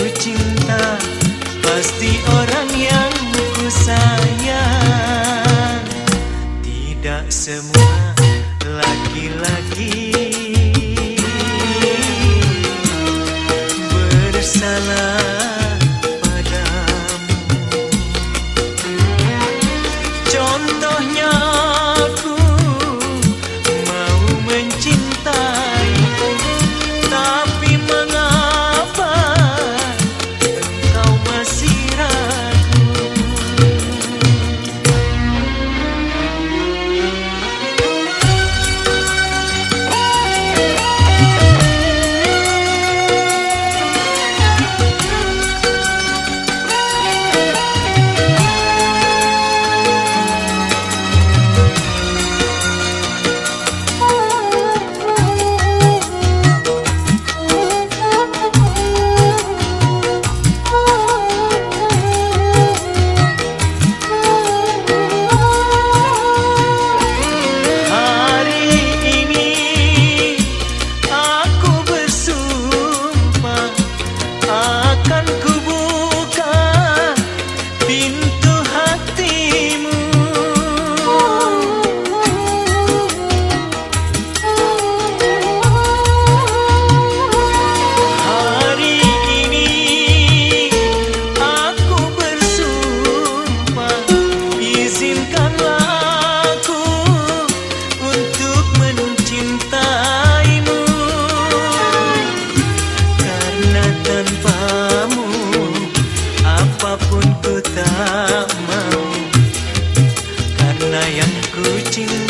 ku cinta. Pasti orang yang ku sayang. Tidak semua pun ku tak mau. Karena yang ku cinta